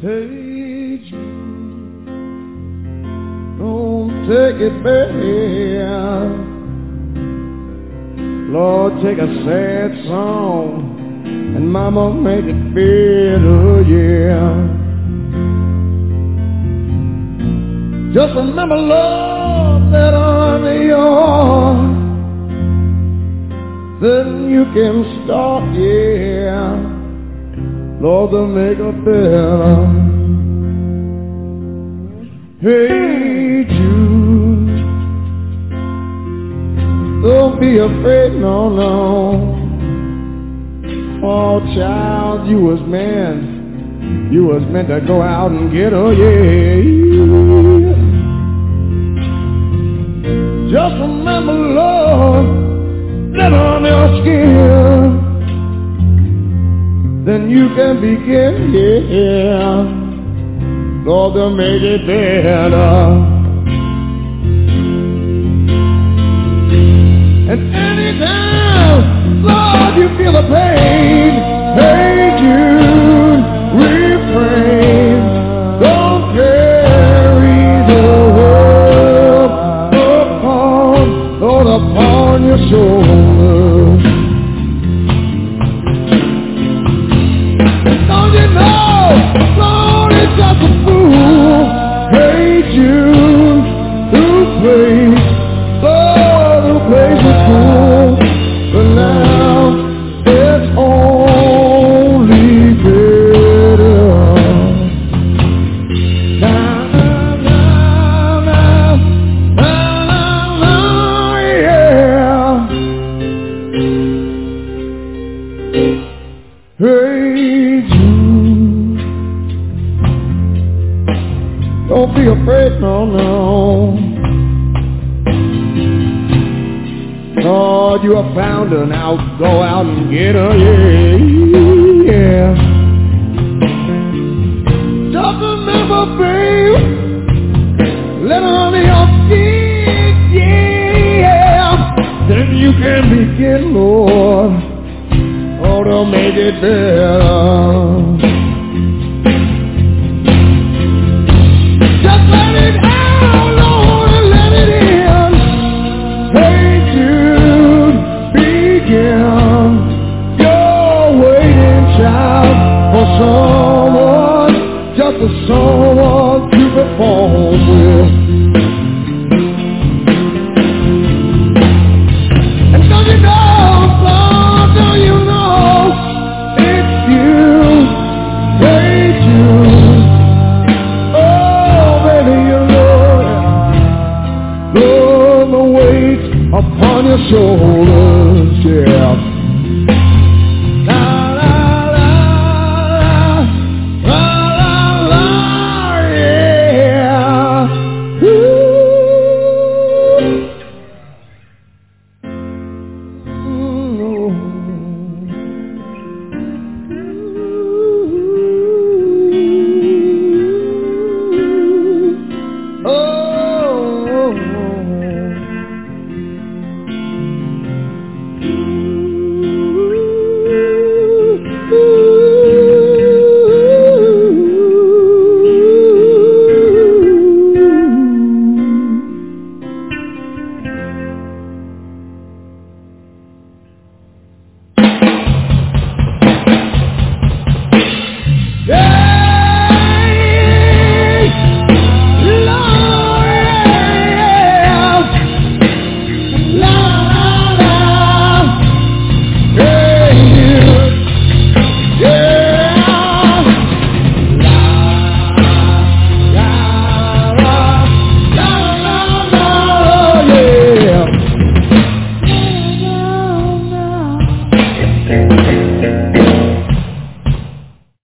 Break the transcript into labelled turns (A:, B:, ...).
A: Hey Jude, don't take it bad. Lord, take a sad song and mama make it better, yeah. Just remember, Lord, that I'm yours. Then you can start, yeah. Lord, to make it better. Hey, Jude. Don't be afraid, no, no. Oh, child, you was meant, you was meant to go out and get her, yeah. Just remember, Lord, let on your skin. Then you can begin, yeah. Lord, to make it better. And anytime, Lord, you feel the pain, hey Jude, refrain. Don't carry the world upon, Lord, upon your shoulders. A fool, hey Jude, who plays, Lord, oh, who plays the fool, but now it's only. Now, now, now, now, now, yeah. Hey be afraid, no, no. Lord, you are found her now. Go out and get her, yeah, yeah. Just remember, babe, let her under your feet, yeah. Then you can begin, Lord, oh, to make it better. the awaits upon your shoulders, yeah.